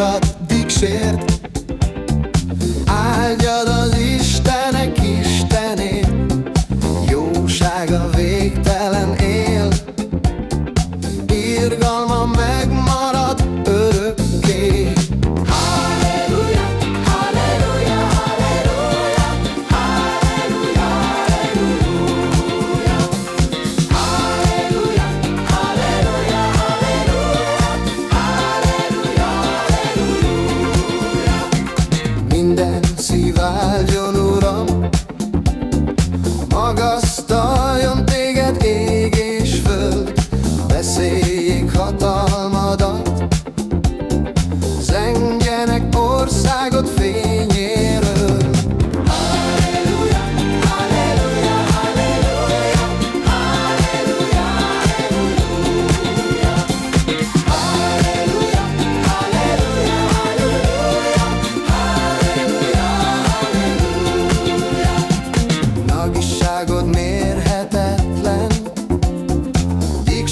Wat dik zit.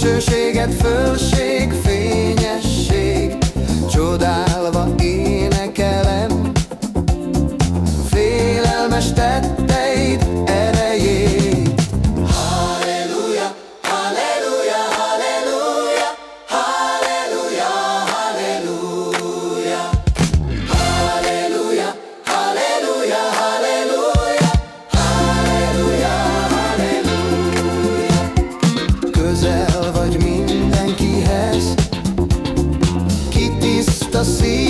Végsőséget, fölség, fény. assim.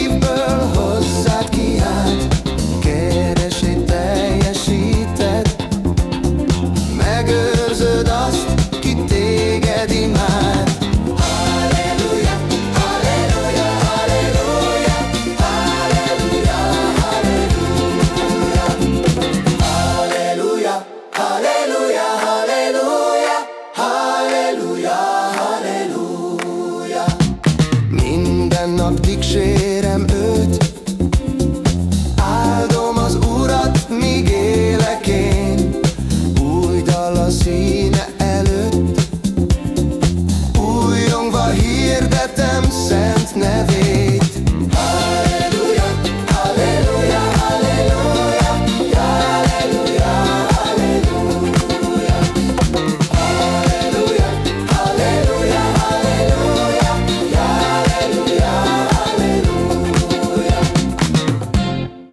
Minden nap dicsérem őt.